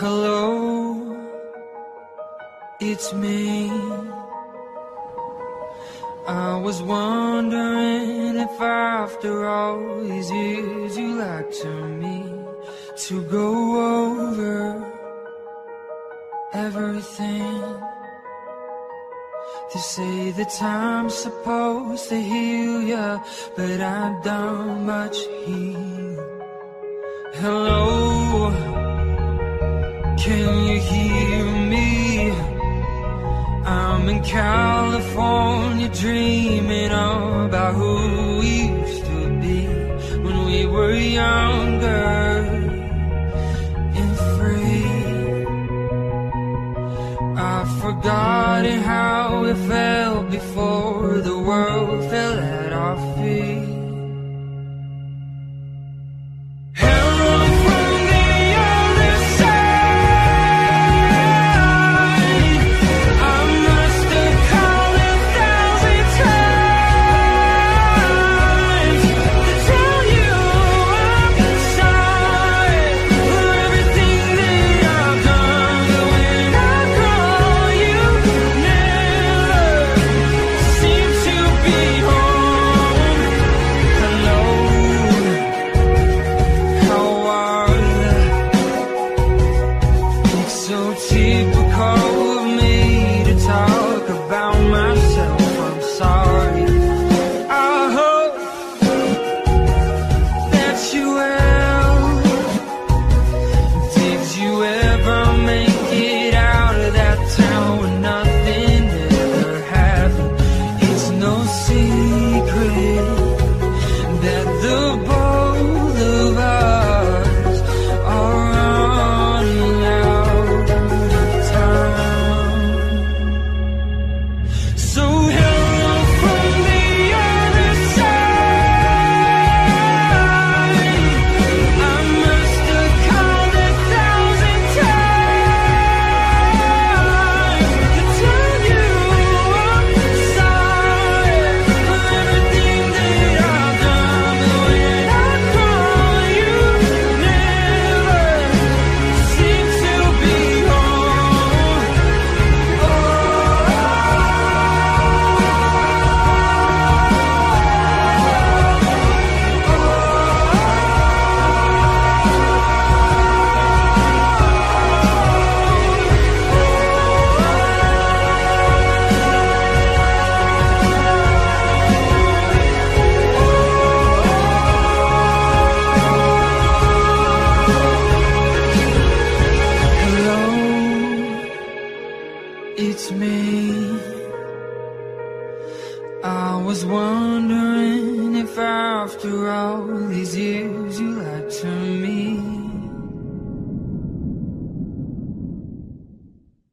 Hello, it's me. I was wondering if after all these years you like to me to go everything. They say the time's supposed to heal ya, but I don't much heal. Hello, can you hear me? I'm in California dreaming about who we used to be when we were younger forgotten how it felt before the world fell at our feet. 气不可 was wondering if after all